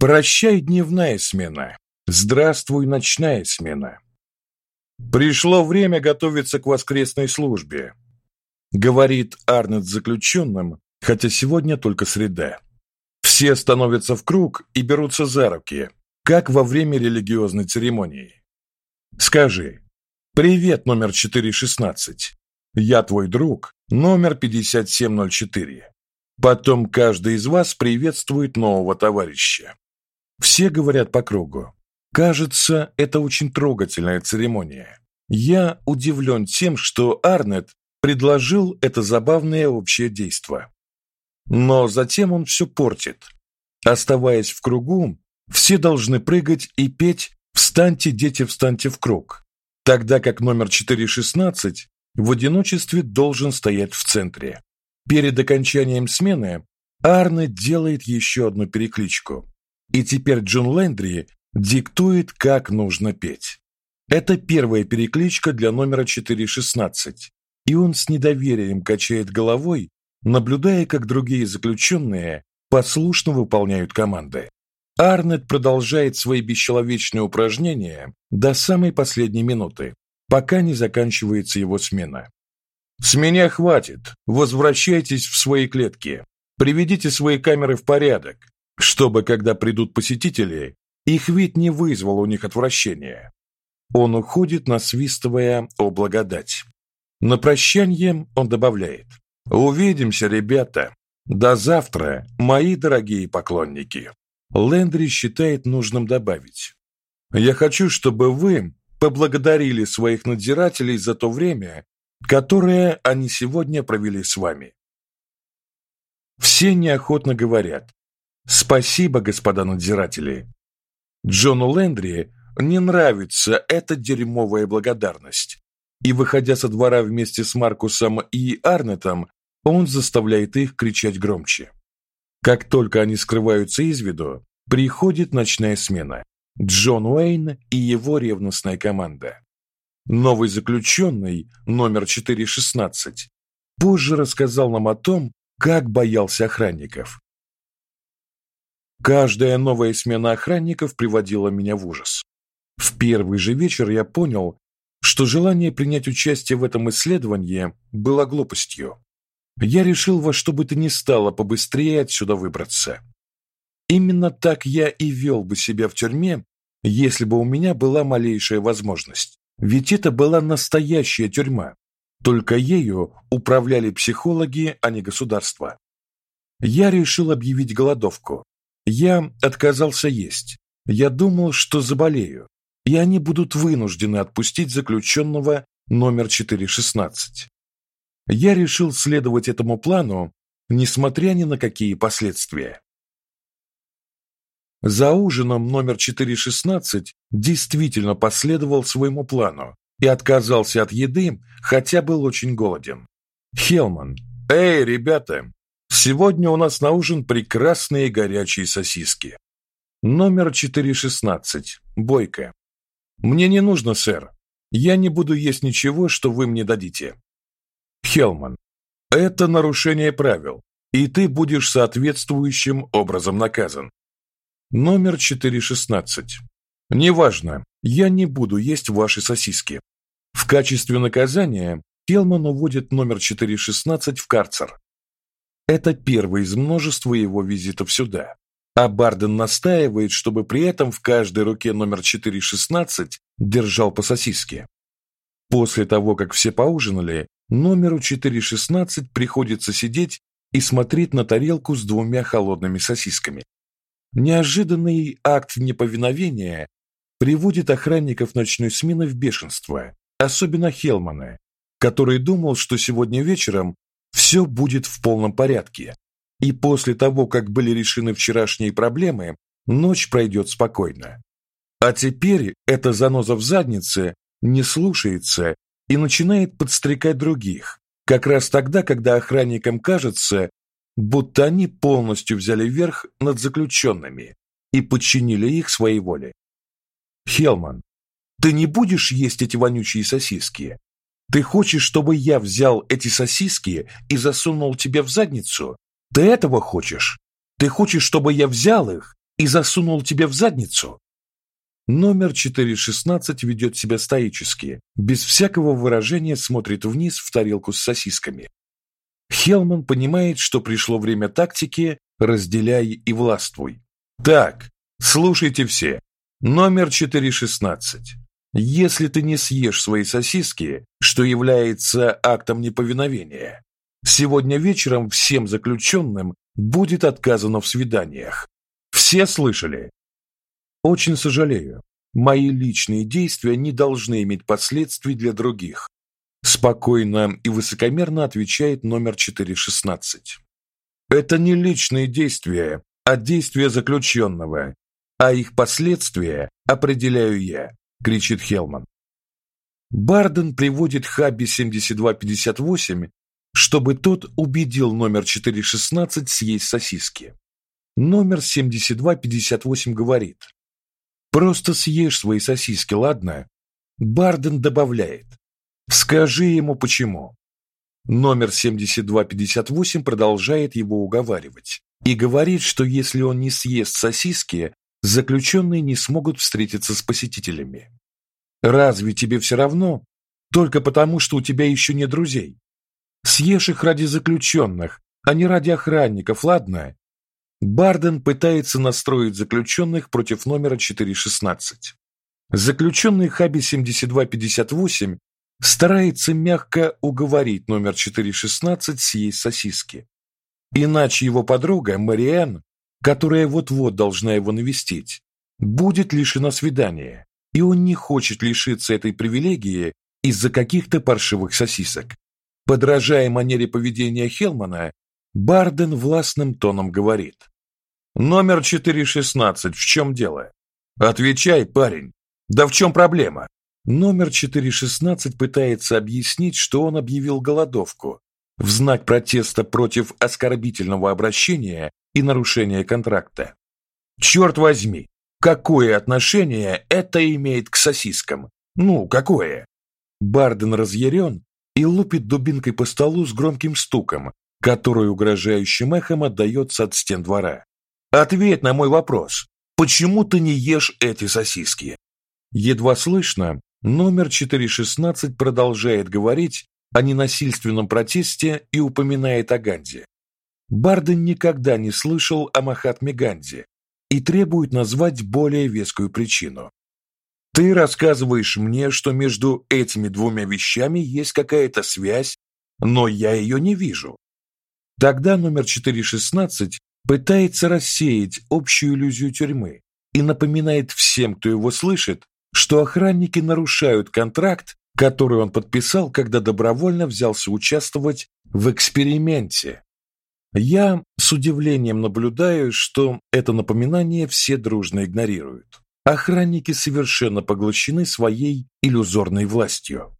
Прощай, дневная смена. Здравствуй, ночная смена. Пришло время готовиться к воскресной службе, говорит Арнольд заключенным, хотя сегодня только среда. Все становятся в круг и берутся за руки, как во время религиозной церемонии. Скажи: "Привет, номер 416. Я твой друг, номер 5704". Потом каждый из вас приветствует нового товарища. Все говорят по кругу. Кажется, это очень трогательная церемония. Я удивлен тем, что Арнет предложил это забавное общее действо. Но затем он все портит. Оставаясь в кругу, все должны прыгать и петь «Встаньте, дети, встаньте в круг», тогда как номер 416 в одиночестве должен стоять в центре. Перед окончанием смены Арнет делает еще одну перекличку. И теперь Джон Лендри диктует, как нужно петь. Это первая перекличка для номера 416, и он с недоверием качает головой, наблюдая, как другие заключенные послушно выполняют команды. Арнет продолжает свои бесчеловечные упражнения до самой последней минуты, пока не заканчивается его смена. С меня хватит. Возвращайтесь в свои клетки. Приведите свои камеры в порядок, чтобы когда придут посетители, их вид не вызвал у них отвращения. Он уходит, насвистывая о благодать. На прощание он добавляет: "Увидимся, ребята. До завтра, мои дорогие поклонники". Лендри считает нужным добавить: "Я хочу, чтобы вы поблагодарили своих надзирателей за то время, которое они сегодня провели с вами". Все неохотно говорят: "Спасибо, господа надзиратели". Джону Лендри не нравится эта дерьмовая благодарность. И выходя со двора вместе с Маркусом и Арнетом, он заставляет их кричать громче. Как только они скрываются из виду, приходит ночная смена. Джон Уэйн и его ревностная команда. Новый заключенный, номер 416, позже рассказал нам о том, как боялся охранников. Каждая новая смена охранников приводила меня в ужас. В первый же вечер я понял, что желание принять участие в этом исследовании было глупостью. Я решил во что бы то ни стало побыстрее отсюда выбраться. Именно так я и вел бы себя в тюрьме, если бы у меня была малейшая возможность. Ведь это была настоящая тюрьма. Только ею управляли психологи, а не государство. Я решил объявить голодовку. Я отказался есть. Я думал, что заболею и они будут вынуждены отпустить заключенного номер 416. Я решил следовать этому плану, несмотря ни на какие последствия. За ужином номер 416 действительно последовал своему плану и отказался от еды, хотя был очень голоден. Хелман: "Эй, ребята, сегодня у нас на ужин прекрасные горячие сосиски". Номер 416. Бойко. Мне не нужно, сэр. Я не буду есть ничего, что вы мне дадите. Хелман. Это нарушение правил, и ты будешь соответствующим образом наказан. Номер 416. Неважно, я не буду есть ваши сосиски. В качестве наказания Хелман уводит номер 416 в карцер. Это первый из множества его визитов сюда. А Барден настаивает, чтобы при этом в каждой руке номер 416 держал по сосиске. После того, как все поужинали, номеру 416 приходится сидеть и смотреть на тарелку с двумя холодными сосисками. Неожиданный акт неповиновения приводит охранников ночной смены в бешенство, особенно Хелмана, который думал, что сегодня вечером все будет в полном порядке, и после того, как были решены вчерашние проблемы, ночь пройдет спокойно. А теперь эта заноза в заднице не слушается и начинает подстрекать других, как раз тогда, когда охранникам кажется, будто они полностью взяли верх над заключенными и подчинили их своей воле. Хелман, ты не будешь есть эти вонючие сосиски? Ты хочешь, чтобы я взял эти сосиски и засунул тебе в задницу? Ты этого хочешь? Ты хочешь, чтобы я взял их и засунул тебе в задницу? Номер 416 ведет себя стоически, без всякого выражения смотрит вниз в тарелку с сосисками. Хелман понимает, что пришло время тактики «разделяй и властвуй». Так, слушайте все. Номер 416. Если ты не съешь свои сосиски, что является актом неповиновения, сегодня вечером всем заключенным будет отказано в свиданиях. Все слышали? Очень сожалею. Мои личные действия не должны иметь последствий для других. Спокойно и высокомерно отвечает номер 416. Это не личные действия, а действия заключенного, а их последствия определяю я кричит Хелман. Барден приводит Хабби 7258, чтобы тот убедил номер 416 съесть сосиски. Номер 7258 говорит: "Просто съешь свои сосиски, ладно?" Барден добавляет: "Скажи ему почему". Номер 7258 продолжает его уговаривать и говорит, что если он не съест сосиски, заключенные не смогут встретиться с посетителями. Разве тебе все равно? Только потому, что у тебя еще нет друзей. Съешь их ради заключенных, а не ради охранников, ладно? Барден пытается настроить заключенных против номера 416. Заключенный Хаби 7258 старается мягко уговорить номер 416 съесть сосиски. Иначе его подруга Мариэн которая вот-вот должна его навестить, будет лишена свидания, и он не хочет лишиться этой привилегии из-за каких-то паршивых сосисок. Подражая манере поведения Хелмана, Барден властным тоном говорит: "Номер 416, в чем дело? Отвечай, парень. Да в чем проблема?" Номер 416 пытается объяснить, что он объявил голодовку в знак протеста против оскорбительного обращения и нарушение контракта. Черт возьми, какое отношение это имеет к сосискам? Ну, какое? Барден разъярен и лупит дубинкой по столу с громким стуком, который угрожающим эхом отдаётся от стен двора. Ответь на мой вопрос. Почему ты не ешь эти сосиски? Едва слышно, номер 416 продолжает говорить о ненасильственном протесте и упоминает о Ганди. Барден никогда не слышал о Махатме Ганди и требует назвать более вескую причину. Ты рассказываешь мне, что между этими двумя вещами есть какая-то связь, но я ее не вижу. Тогда номер 416 пытается рассеять общую иллюзию тюрьмы и напоминает всем, кто его слышит, что охранники нарушают контракт, который он подписал, когда добровольно взялся участвовать в эксперименте. Я с удивлением наблюдаю, что это напоминание все дружно игнорируют. Охранники совершенно поглощены своей иллюзорной властью.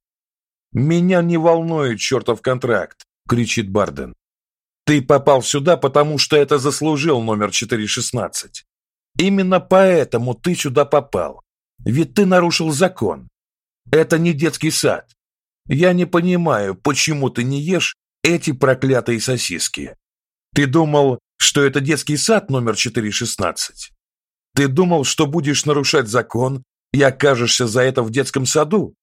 Меня не волнует чертов контракт, кричит Барден. Ты попал сюда, потому что это заслужил номер 416. Именно поэтому ты сюда попал. Ведь ты нарушил закон. Это не детский сад. Я не понимаю, почему ты не ешь эти проклятые сосиски. Ты думал, что это детский сад номер 416? Ты думал, что будешь нарушать закон и окажешься за это в детском саду?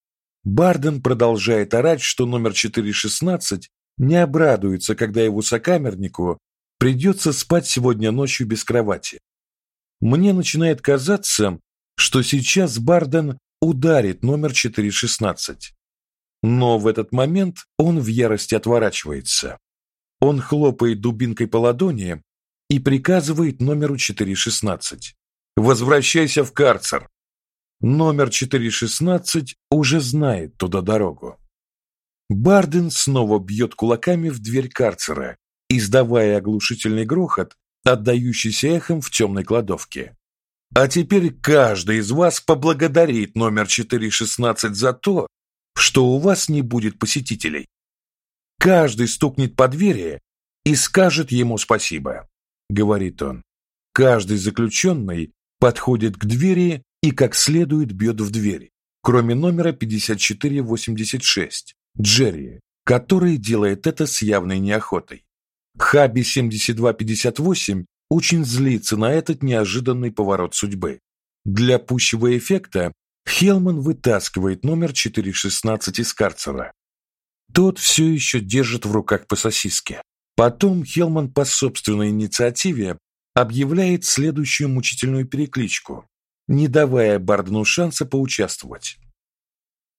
Барден продолжает орать, что номер 416 не обрадуется, когда его сокамернику придется спать сегодня ночью без кровати. Мне начинает казаться, что сейчас Барден ударит номер 416. Но в этот момент он в ярости отворачивается. Он хлопает дубинкой по ладони и приказывает номеру 416: "Возвращайся в карцер". Номер 416 уже знает туда дорогу. Барден снова бьет кулаками в дверь карцера, издавая оглушительный грохот, отдающийся эхом в темной кладовке. А теперь каждый из вас поблагодарит номер 416 за то, что у вас не будет посетителей. Каждый стукнет по двери и скажет ему спасибо, говорит он. Каждый заключенный подходит к двери и как следует бьет в дверь, кроме номера 5486, Джерри, который делает это с явной неохотой. Хаби 7258 очень злится на этот неожиданный поворот судьбы. Для пущего эффекта Хелман вытаскивает номер 416 из карцера. Тот все еще держит в руках по сосиске. Потом Хелман по собственной инициативе объявляет следующую мучительную перекличку, не давая Бардену шанса поучаствовать.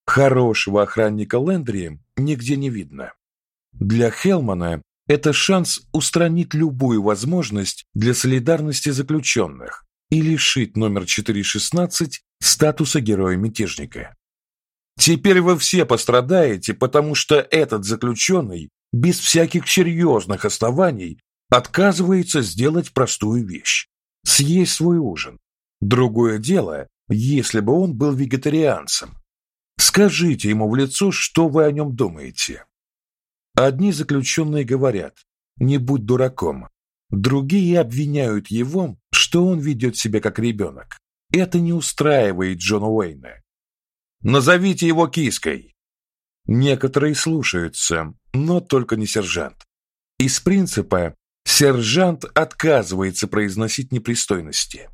Хорошего охранника Лендри нигде не видно. Для Хелмана это шанс устранить любую возможность для солидарности заключенных и лишить номер 416 статуса героя-мятежника. Теперь вы все пострадаете, потому что этот заключенный без всяких серьезных оснований отказывается сделать простую вещь съесть свой ужин. Другое дело, если бы он был вегетарианцем. Скажите ему в лицо, что вы о нем думаете. Одни заключенные говорят: "Не будь дураком". Другие обвиняют его, что он ведет себя как ребенок. Это не устраивает Джона Уэйна. Назовите его киской. Некоторые слушаются, но только не сержант. Из принципа сержант отказывается произносить непристойности.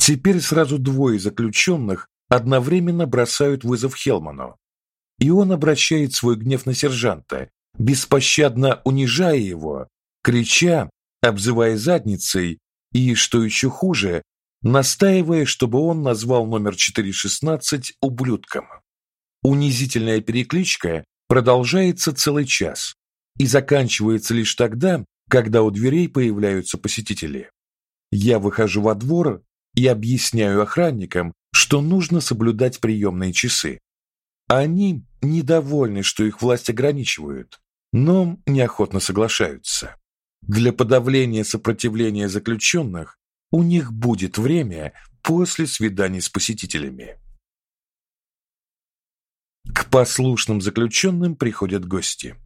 Теперь сразу двое заключенных одновременно бросают вызов Хелману. И он обращает свой гнев на сержанта, беспощадно унижая его, крича, обзывая задницей и, что еще хуже, настаивая, чтобы он назвал номер 416 ублюдком. Унизительная перекличка продолжается целый час и заканчивается лишь тогда, когда у дверей появляются посетители. Я выхожу во двор и объясняю охранникам, что нужно соблюдать приемные часы. Они недовольны, что их власть ограничивают, но неохотно соглашаются. Для подавления сопротивления заключенных у них будет время после свиданий с посетителями. К послушным заключенным приходят гости.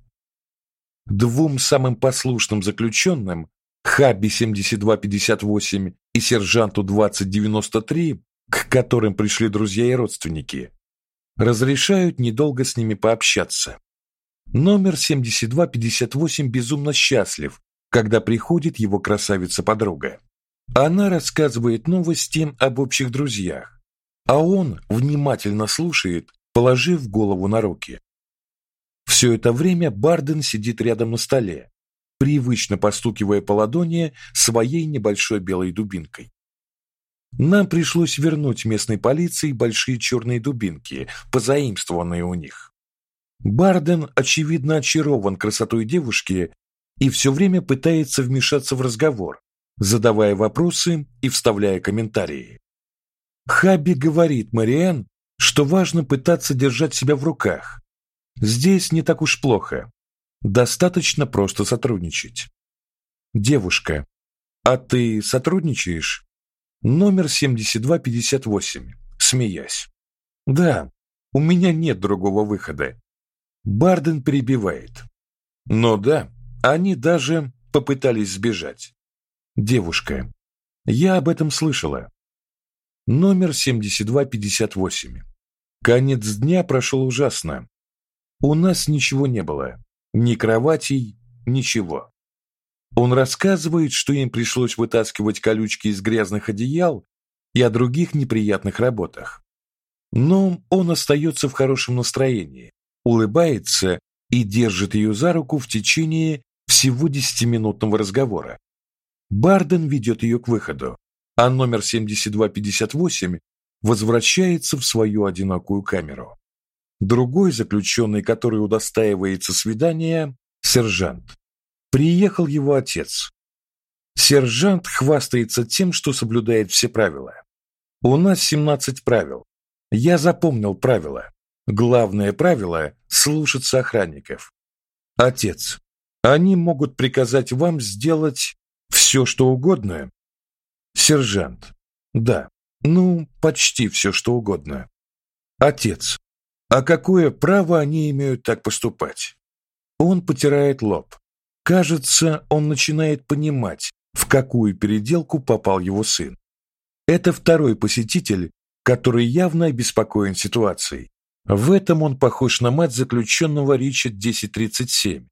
Двум самым послушным заключенным, Хабби 7258 и сержанту 2093, к которым пришли друзья и родственники, разрешают недолго с ними пообщаться. Номер 7258 безумно счастлив, когда приходит его красавица-подруга. Она рассказывает новости об общих друзьях, а он внимательно слушает, положив голову на руки. Все это время Барден сидит рядом на столе, привычно постукивая по ладони своей небольшой белой дубинкой. Нам пришлось вернуть местной полиции большие черные дубинки, позаимствованные у них. Барден очевидно очарован красотой девушки и все время пытается вмешаться в разговор, задавая вопросы и вставляя комментарии. Хаби говорит Мариан, что важно пытаться держать себя в руках. Здесь не так уж плохо. Достаточно просто сотрудничать. Девушка, а ты сотрудничаешь? Номер 7258, смеясь. Да, у меня нет другого выхода. Барден перебивает. Но да, они даже попытались сбежать. Девушка. Я об этом слышала. Номер 7258. Конец дня прошел ужасно. У нас ничего не было. Ни кроватей, ничего. Он рассказывает, что им пришлось вытаскивать колючки из грязных одеял и о других неприятных работах. Но он остается в хорошем настроении, улыбается и держит ее за руку в течение всего десятиминутного разговора. Барден ведет ее к выходу, а номер 7258 возвращается в свою одинокую камеру. Другой заключенный, который удостаивается свидания, сержант. Приехал его отец. Сержант хвастается тем, что соблюдает все правила. У нас 17 правил. Я запомнил правила. Главное правило слушаться охранников. Отец, они могут приказать вам сделать все, что угодно? Сержант. Да. Ну, почти все, что угодно. Отец. А какое право они имеют так поступать? Он потирает лоб. Кажется, он начинает понимать, в какую переделку попал его сын. Это второй посетитель, который явно обеспокоен ситуацией. В этом он похож на мать заключенного Рича 1037,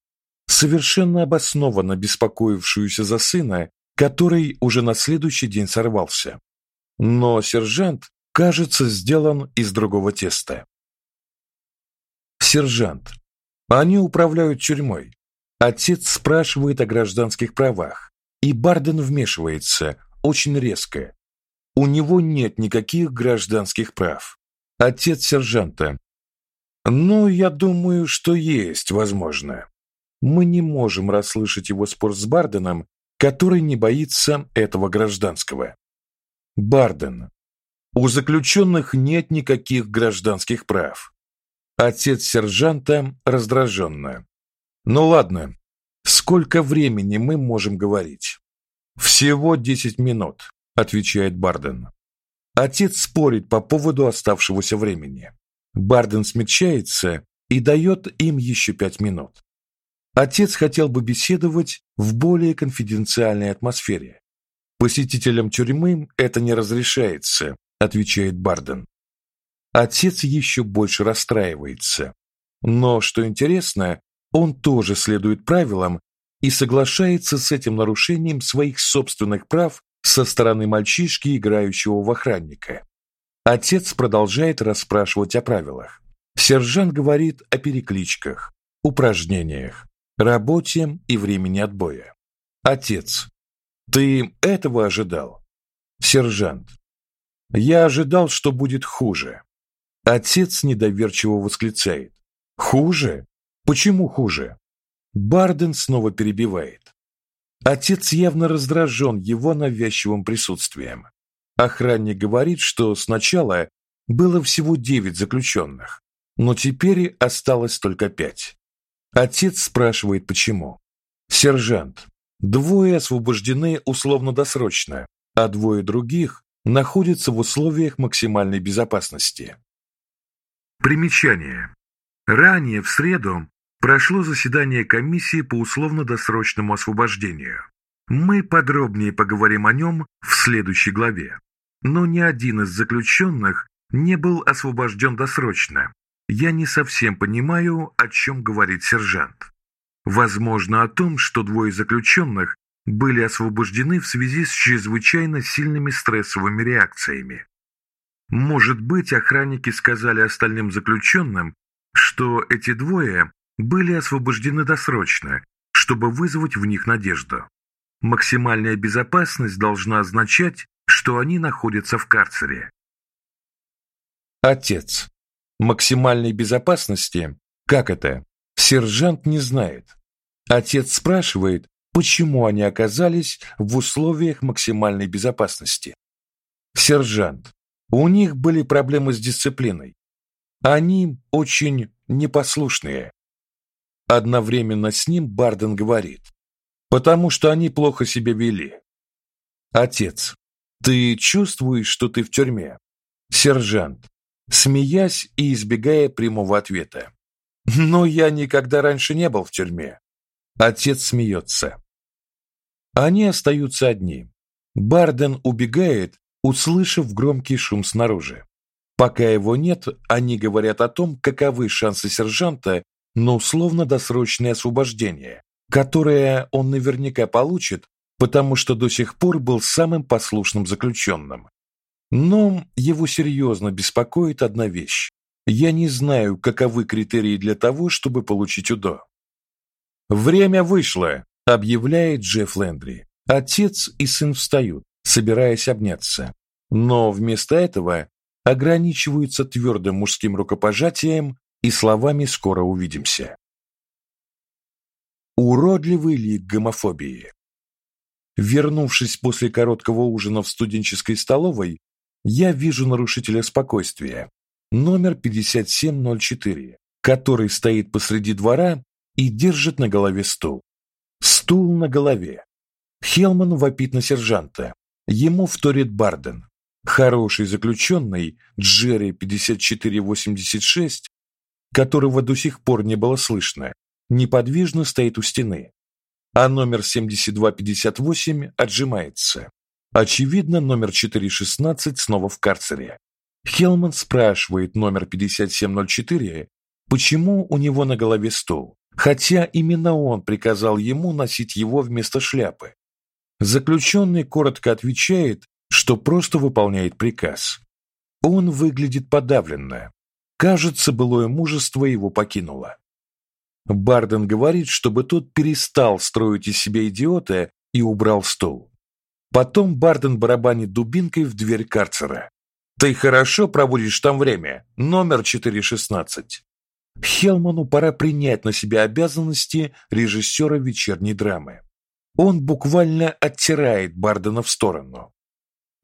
совершенно обоснованно беспокоившуюся за сына, который уже на следующий день сорвался. Но сержант, кажется, сделан из другого теста. Сержант. Они управляют тюрьмой. Отец спрашивает о гражданских правах, и Барден вмешивается очень резко. У него нет никаких гражданских прав. Отец сержанта. Ну, я думаю, что есть, возможно. Мы не можем расслышать его спор с Барденом, который не боится этого гражданского. Барден. У заключенных нет никаких гражданских прав. Отец сержанта раздраженно. Ну ладно. Сколько времени мы можем говорить? Всего десять минут, отвечает Барден. Отец спорит по поводу оставшегося времени. Барден смягчается и дает им еще пять минут. Отец хотел бы беседовать в более конфиденциальной атмосфере. Посетителям тюрьмы это не разрешается, отвечает Барден. Отец еще больше расстраивается. Но что интересно, он тоже следует правилам и соглашается с этим нарушением своих собственных прав со стороны мальчишки, играющего в охранника. Отец продолжает расспрашивать о правилах. Сержант говорит о перекличках, упражнениях, работе и времени отбоя. Отец: "Ты этого ожидал?" Сержант: "Я ожидал, что будет хуже". Отец недоверчиво восклицает: "Хуже? Почему хуже?" Барден снова перебивает. Отец явно раздражен его навязчивым присутствием. Охранник говорит, что сначала было всего девять заключенных, но теперь осталось только пять. Отец спрашивает, почему. Сержант. Двое освобождены условно-досрочно, а двое других находятся в условиях максимальной безопасности. Примечание. Ранее в среду прошло заседание комиссии по условно-досрочному освобождению. Мы подробнее поговорим о нем в следующей главе. Но ни один из заключенных не был освобожден досрочно. Я не совсем понимаю, о чем говорит сержант. Возможно, о том, что двое заключенных были освобождены в связи с чрезвычайно сильными стрессовыми реакциями. Может быть, охранники сказали остальным заключенным, что эти двое были освобождены досрочно, чтобы вызвать в них надежду. Максимальная безопасность должна означать, что они находятся в карцере. Отец. Максимальной безопасности? Как это? Сержант не знает. Отец спрашивает, почему они оказались в условиях максимальной безопасности. Сержант. У них были проблемы с дисциплиной. Они очень непослушные. Одновременно с ним Барден говорит: "Потому что они плохо себя вели". Отец: "Ты чувствуешь, что ты в тюрьме?" Сержант, смеясь и избегая прямого ответа: "Но я никогда раньше не был в тюрьме". Отец смеется. Они остаются одни. Барден убегает, услышав громкий шум снаружи. Пока его нет, они говорят о том, каковы шансы сержанта но условно-досрочное освобождение, которое он наверняка получит, потому что до сих пор был самым послушным заключенным. Но его серьезно беспокоит одна вещь. Я не знаю, каковы критерии для того, чтобы получить УДО. Время вышло, объявляет Джефф Лендри. Отец и сын встают, собираясь обняться, но вместо этого ограничиваются твердым мужским рукопожатием и словами «скоро увидимся». Уродливый лик гомофобии. Вернувшись после короткого ужина в студенческой столовой, я вижу нарушителя спокойствия, номер 5704, который стоит посреди двора и держит на голове стул. Стул на голове. Хелман вопит на сержанта. Ему вторит Барден. Хороший заключенный Джерри 5486 которого до сих пор не было слышно, неподвижно стоит у стены, а номер 7258 отжимается. Очевидно, номер 416 снова в карцере. Хелман спрашивает номер 5704, почему у него на голове стул, хотя именно он приказал ему носить его вместо шляпы. Заключенный коротко отвечает, что просто выполняет приказ. Он выглядит подавленно. Кажется, былое мужество его покинуло. Барден говорит, чтобы тот перестал строить из себя идиота и убрал стул. Потом Барден барабанит дубинкой в дверь карцера. Ты хорошо проводишь там время. Номер 416. Хелману пора принять на себя обязанности режиссера вечерней драмы. Он буквально оттирает Бардена в сторону.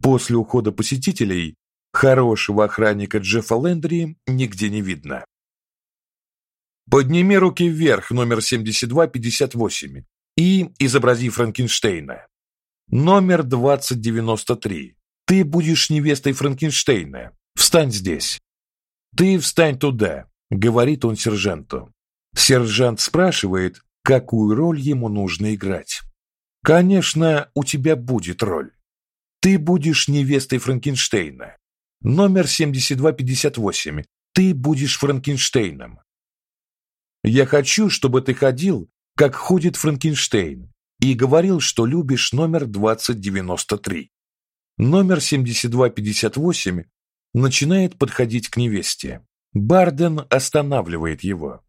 После ухода посетителей хорошего охранника Джеффа Лендри нигде не видно. Подними руки вверх, номер 7258, и изобрази Франкенштейна. Номер 2093. Ты будешь невестой Франкенштейна. Встань здесь. Ты встань туда, говорит он сержанту. Сержант спрашивает, какую роль ему нужно играть. Конечно, у тебя будет роль. Ты будешь невестой Франкенштейна. Номер 7258. Ты будешь Франкенштейном. Я хочу, чтобы ты ходил, как ходит Франкенштейн, и говорил, что любишь номер 2093. Номер 7258 начинает подходить к невесте. Барден останавливает его.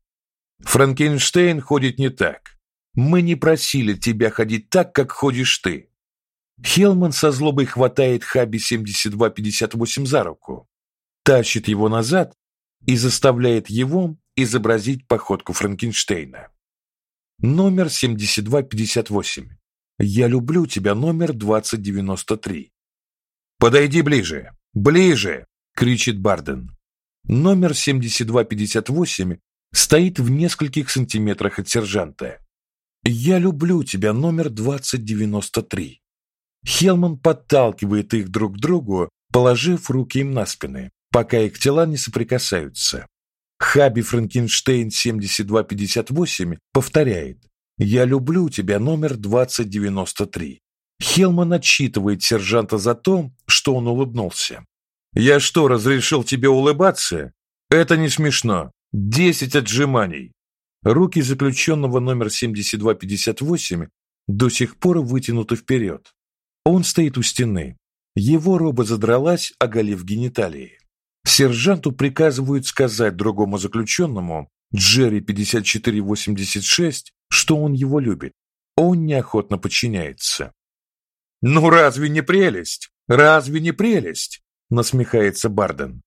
Франкенштейн ходит не так. Мы не просили тебя ходить так, как ходишь ты. Хелман со злобой хватает Хаби 7258 за руку, тащит его назад и заставляет его изобразить походку Франкенштейна. Номер 7258. Я люблю тебя, номер 2093. Подойди ближе. Ближе, кричит Барден. Номер 7258 стоит в нескольких сантиметрах от сержанта. Я люблю тебя, номер 2093. Хелман подталкивает их друг к другу, положив руки им на спины, пока их тела не соприкасаются. Хаби Франкенштейн 7258 повторяет: "Я люблю тебя, номер 2093". Хелман отчитывает сержанта за то, что он улыбнулся. "Я что, разрешил тебе улыбаться? Это не смешно. Десять отжиманий". Руки заключенного номер 7258 до сих пор вытянуты вперед. Он стоит у стены. Его роба задралась, оголив гениталии. Сержанту приказывают сказать другому заключенному, Джерри 5486, что он его любит. Он неохотно подчиняется. Ну разве не прелесть? Разве не прелесть? насмехается Барден.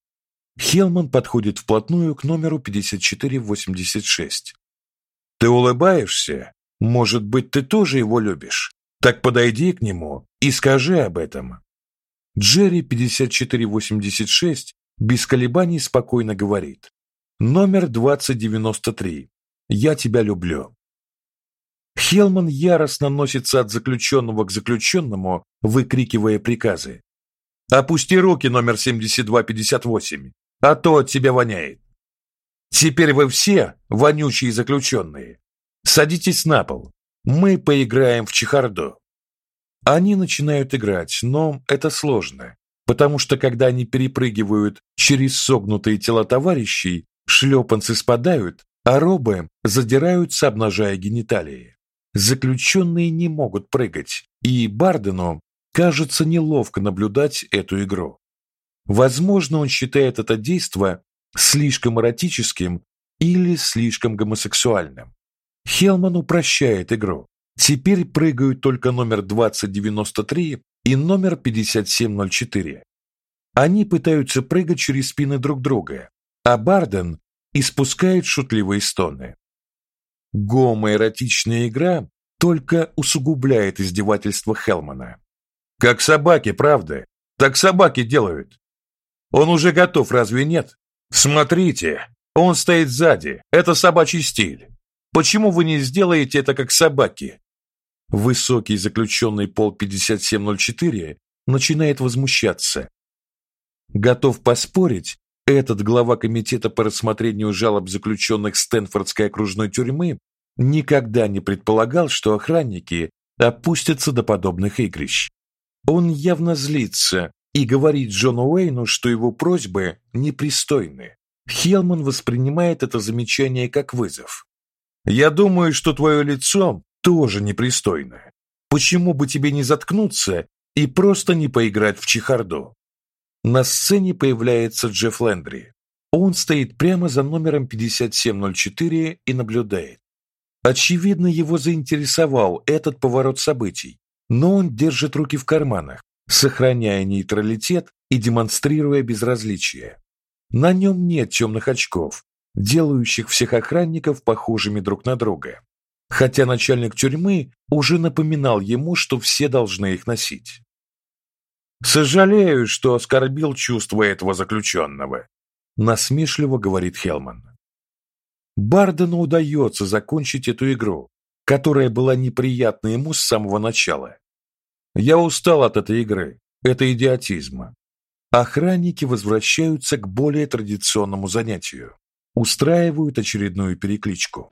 Хелман подходит вплотную к номеру 5486. Ты улыбаешься? Может быть, ты тоже его любишь? Так подойди к нему и скажи об этом. Джерри 5486 без колебаний спокойно говорит: "Номер 2093. Я тебя люблю". Хелман яростно носится от заключенного к заключенному, выкрикивая приказы. "Опусти руки, номер 7258, а то от тебя воняет. Теперь вы все вонючие заключенные. Садитесь на пол. Мы поиграем в чехарду. Они начинают играть, но это сложно, потому что когда они перепрыгивают через согнутые тела товарищей, шлепанцы спадают, а робы задираются, обнажая гениталии. Заключенные не могут прыгать, и Бардену кажется неловко наблюдать эту игру. Возможно, он считает это действо слишком эротическим или слишком гомосексуальным. Хелман упрощает игру. Теперь прыгают только номер 2093 и номер 5704. Они пытаются прыгать через спины друг друга, а Барден испускает шутливые стоны. Гомоэротичная игра только усугубляет издевательство Хелмана. Как собаки, правда? Так собаки делают. Он уже готов, разве нет? Смотрите, он стоит сзади. Это собачий стиль. Почему вы не сделаете это как собаки? Высокий заключенный пол 5704 начинает возмущаться. Готов поспорить, этот глава комитета по рассмотрению жалоб заключенных Стэнфордской окружной тюрьмы никогда не предполагал, что охранники опустятся до подобных игрищ. Он явно злится и говорит Джону Уэйну, что его просьбы непристойны. Хелман воспринимает это замечание как вызов. Я думаю, что твое лицо тоже непристойно. Почему бы тебе не заткнуться и просто не поиграть в чехарду? На сцене появляется Джефф Лендри. Он стоит прямо за номером 5704 и наблюдает. Очевидно, его заинтересовал этот поворот событий, но он держит руки в карманах, сохраняя нейтралитет и демонстрируя безразличие. На нем нет темных очков, делающих всех охранников похожими друг на друга. Хотя начальник тюрьмы уже напоминал ему, что все должны их носить. Сожалею, что оскорбил чувства этого заключенного», — насмешливо говорит Хелман. Бардену удается закончить эту игру, которая была неприятна ему с самого начала. Я устал от этой игры, это идиотизма. Охранники возвращаются к более традиционному занятию, устраивают очередную перекличку.